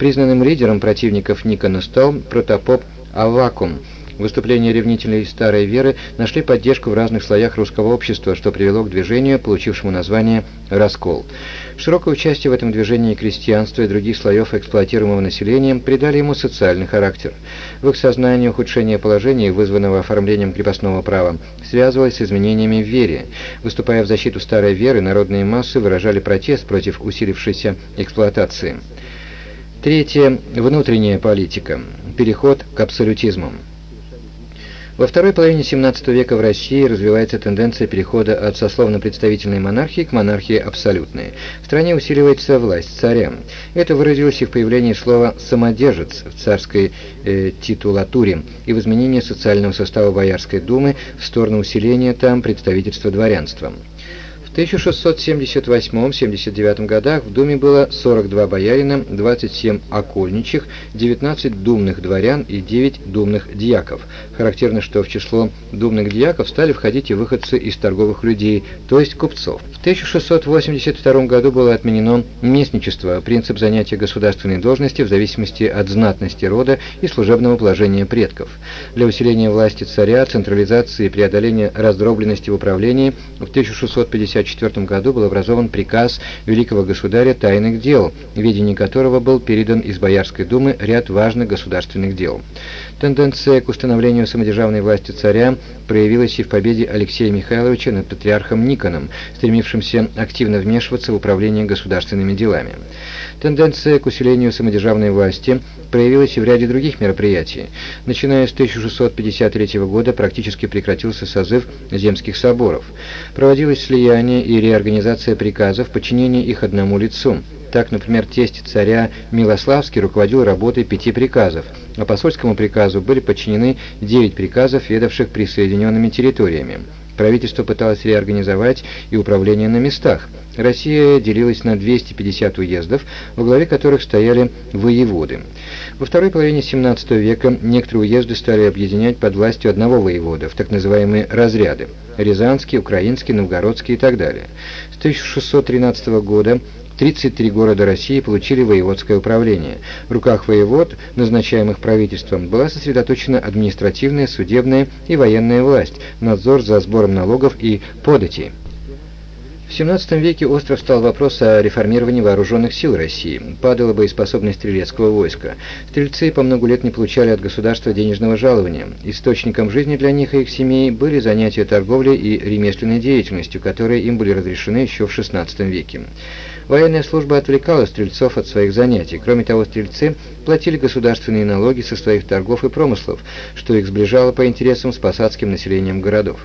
Признанным лидером противников Никона стал протопоп Авакум, Выступления ревнителей старой веры нашли поддержку в разных слоях русского общества, что привело к движению, получившему название «Раскол». Широкое участие в этом движении крестьянства и других слоев эксплуатируемого населения придали ему социальный характер. В их сознании ухудшение положения, вызванного оформлением крепостного права, связывалось с изменениями в вере. Выступая в защиту старой веры, народные массы выражали протест против усилившейся эксплуатации. Третье. Внутренняя политика. Переход к абсолютизму. Во второй половине XVII века в России развивается тенденция перехода от сословно-представительной монархии к монархии абсолютной. В стране усиливается власть царя. Это выразилось и в появлении слова «самодержец» в царской э, титулатуре и в изменении социального состава Боярской думы в сторону усиления там представительства дворянства. В 1678-79 годах в Думе было 42 боярина, 27 окольничих, 19 думных дворян и 9 думных дьяков. Характерно, что в число думных дьяков стали входить и выходцы из торговых людей, то есть купцов. В 1682 году было отменено местничество, принцип занятия государственной должности в зависимости от знатности рода и служебного положения предков. Для усиления власти царя, централизации и преодоления раздробленности в управлении в 1650 1954 году был образован приказ великого государя тайных дел, в которого был передан из Боярской думы ряд важных государственных дел. Тенденция к установлению самодержавной власти царя проявилась и в победе Алексея Михайловича над патриархом Никоном, стремившимся активно вмешиваться в управление государственными делами. Тенденция к усилению самодержавной власти проявилась и в ряде других мероприятий. Начиная с 1653 года практически прекратился созыв земских соборов. Проводилось слияние и реорганизация приказов, подчинение их одному лицу. Так, например, тесть царя Милославский руководил работой пяти приказов, а посольскому приказу были подчинены девять приказов, ведавших присоединенными территориями. Правительство пыталось реорганизовать и управление на местах. Россия делилась на 250 уездов, во главе которых стояли воеводы. Во второй половине XVII века некоторые уезды стали объединять под властью одного воевода в так называемые «разряды» – Рязанский, Украинский, Новгородский и так далее. С 1613 года 33 города России получили воеводское управление. В руках воевод, назначаемых правительством, была сосредоточена административная, судебная и военная власть, надзор за сбором налогов и податей. В XVII веке остро встал вопрос о реформировании вооруженных сил России. Падала боеспособность стрелецкого войска. Стрельцы по много лет не получали от государства денежного жалования. Источником жизни для них и их семей были занятия торговлей и ремесленной деятельностью, которые им были разрешены еще в XVI веке. Военная служба отвлекала стрельцов от своих занятий. Кроме того, стрельцы платили государственные налоги со своих торгов и промыслов, что их сближало по интересам с посадским населением городов.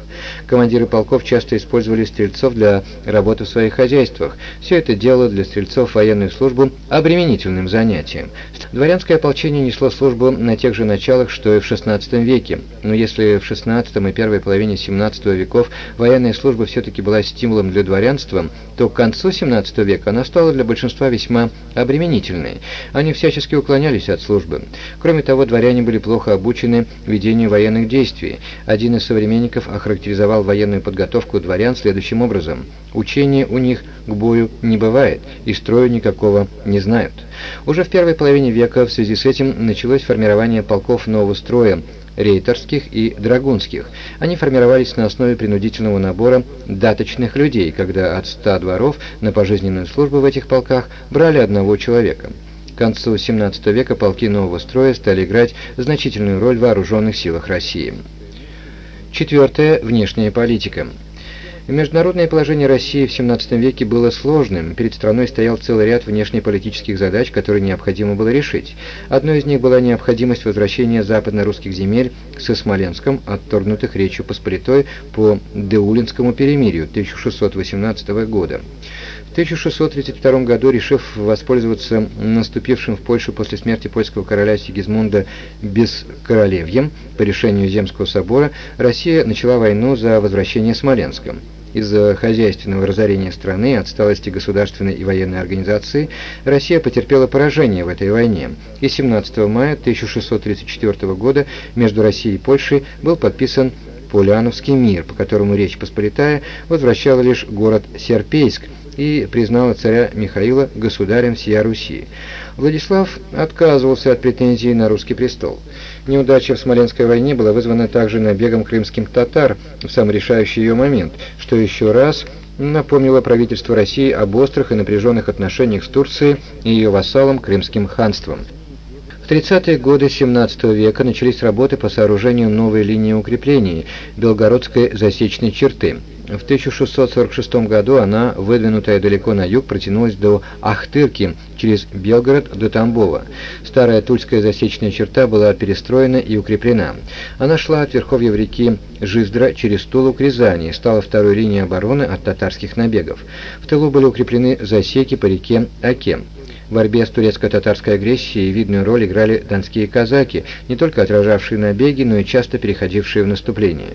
Командиры полков часто использовали стрельцов для работы в своих хозяйствах. Все это делало для стрельцов военную службу обременительным занятием. Дворянское ополчение несло службу на тех же началах, что и в XVI веке. Но если в XVI и первой половине XVII веков военная служба все-таки была стимулом для дворянства, то к концу XVII века она стала для большинства весьма обременительной. Они всячески уклонялись от службы. Кроме того, дворяне были плохо обучены ведению военных действий. Один из современников охарактеризовал военную подготовку дворян следующим образом. Учения у них к бою не бывает, и строя никакого не знают. Уже в первой половине века в связи с этим началось формирование полков нового строя, рейтерских и драгунских. Они формировались на основе принудительного набора даточных людей, когда от ста дворов на пожизненную службу в этих полках брали одного человека. К концу XVII века полки нового строя стали играть значительную роль в вооруженных силах России. Четвертое. Внешняя политика. Международное положение России в XVII веке было сложным, перед страной стоял целый ряд внешнеполитических задач, которые необходимо было решить. Одной из них была необходимость возвращения западно-русских земель со Смоленском, отторгнутых Речью Посполитой по Деулинскому перемирию 1618 года. В 1632 году, решив воспользоваться наступившим в Польше после смерти польского короля Сигизмунда бескоролевьем по решению Земского собора, Россия начала войну за возвращение Смоленска. Из-за хозяйственного разорения страны, отсталости государственной и военной организации, Россия потерпела поражение в этой войне, и 17 мая 1634 года между Россией и Польшей был подписан Поляновский мир, по которому Речь Посполитая возвращала лишь город Серпейск, и признала царя Михаила государем всея Руси. Владислав отказывался от претензий на русский престол. Неудача в Смоленской войне была вызвана также набегом крымских татар в самый решающий ее момент, что еще раз напомнило правительству России об острых и напряженных отношениях с Турцией и ее вассалом Крымским ханством. В 30-е годы XVII века начались работы по сооружению новой линии укреплений Белгородской засечной черты. В 1646 году она, выдвинутая далеко на юг, протянулась до Ахтырки, через Белгород до Тамбова. Старая Тульская засечная черта была перестроена и укреплена. Она шла от верховьев реки Жиздра через Тулу к Рязани и стала второй линией обороны от татарских набегов. В тылу были укреплены засеки по реке Оке. В борьбе с турецко-татарской агрессией видную роль играли донские казаки, не только отражавшие набеги, но и часто переходившие в наступление.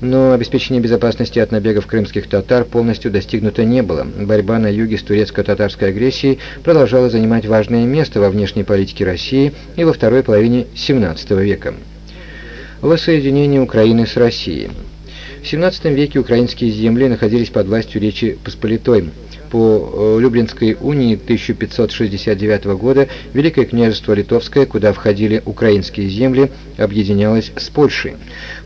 Но обеспечение безопасности от набегов крымских татар полностью достигнуто не было. Борьба на юге с турецко-татарской агрессией продолжала занимать важное место во внешней политике России и во второй половине XVII века. Воссоединение Украины с Россией. В XVII веке украинские земли находились под властью Речи Посполитой – по э, Люблинской унии 1569 года Великое княжество Литовское, куда входили украинские земли, объединялось с Польшей.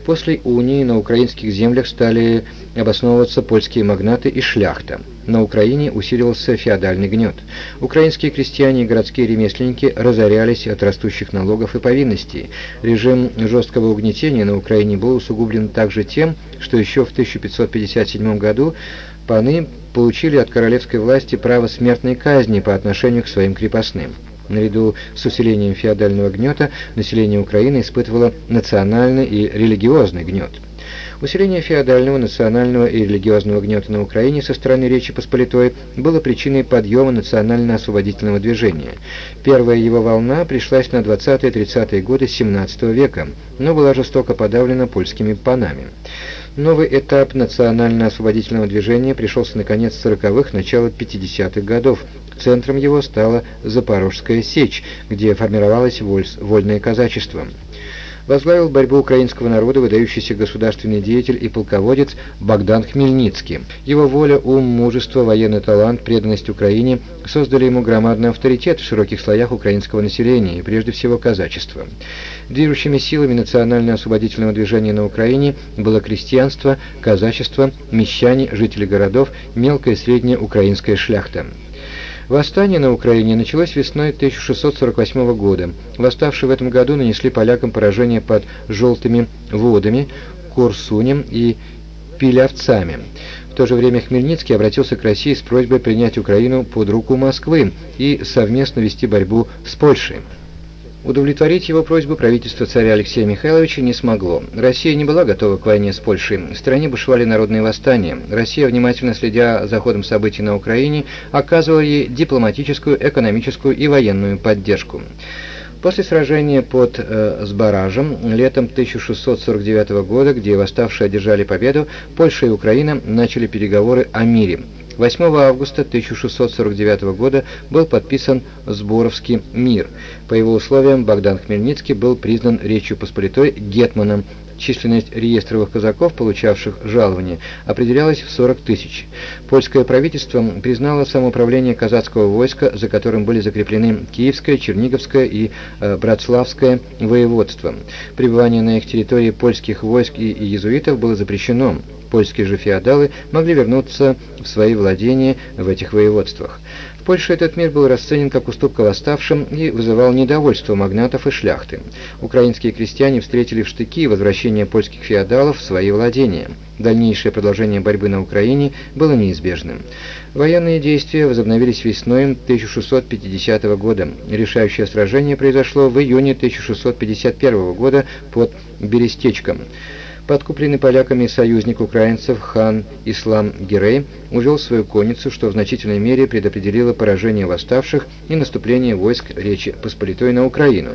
После унии на украинских землях стали обосновываться польские магнаты и шляхта. На Украине усиливался феодальный гнет. Украинские крестьяне и городские ремесленники разорялись от растущих налогов и повинностей. Режим жесткого угнетения на Украине был усугублен также тем, что еще в 1557 году паны получили от королевской власти право смертной казни по отношению к своим крепостным. Наряду с усилением феодального гнета население Украины испытывало национальный и религиозный гнет. Усиление феодального, национального и религиозного гнета на Украине со стороны Речи Посполитой было причиной подъема национально-освободительного движения. Первая его волна пришлась на 20-30-е годы XVII века, но была жестоко подавлена польскими панами. Новый этап национально-освободительного движения пришелся на конец 40-х, начало 50-х годов. Центром его стала Запорожская сечь, где формировалось вольное казачество возглавил борьбу украинского народа выдающийся государственный деятель и полководец Богдан Хмельницкий. Его воля, ум, мужество, военный талант, преданность Украине создали ему громадный авторитет в широких слоях украинского населения и прежде всего казачества. Движущими силами национально-освободительного движения на Украине было крестьянство, казачество, мещане, жители городов, мелкая и средняя украинская шляхта. Восстание на Украине началось весной 1648 года. Восставшие в этом году нанесли полякам поражение под Желтыми водами, Курсунем и Пилявцами. В то же время Хмельницкий обратился к России с просьбой принять Украину под руку Москвы и совместно вести борьбу с Польшей. Удовлетворить его просьбу правительство царя Алексея Михайловича не смогло. Россия не была готова к войне с Польшей. В стране бушевали народные восстания. Россия, внимательно следя за ходом событий на Украине, оказывала ей дипломатическую, экономическую и военную поддержку. После сражения под э, Сбаражем летом 1649 года, где восставшие одержали победу, Польша и Украина начали переговоры о мире. 8 августа 1649 года был подписан Сборовский мир. По его условиям Богдан Хмельницкий был признан Речью Посполитой гетманом Численность реестровых казаков, получавших жалование, определялась в 40 тысяч. Польское правительство признало самоуправление казацкого войска, за которым были закреплены Киевское, Черниговское и э, Братславское воеводство. Пребывание на их территории польских войск и, и иезуитов было запрещено. Польские же феодалы могли вернуться в свои владения в этих воеводствах. В Польше этот мир был расценен как уступка восставшим и вызывал недовольство магнатов и шляхты. Украинские крестьяне встретили в штыки возвращение польских феодалов в свои владения. Дальнейшее продолжение борьбы на Украине было неизбежным. Военные действия возобновились весной 1650 года. Решающее сражение произошло в июне 1651 года под Берестечком. Подкупленный поляками союзник украинцев хан Ислам Гирей увел свою конницу, что в значительной мере предопределило поражение восставших и наступление войск Речи Посполитой на Украину.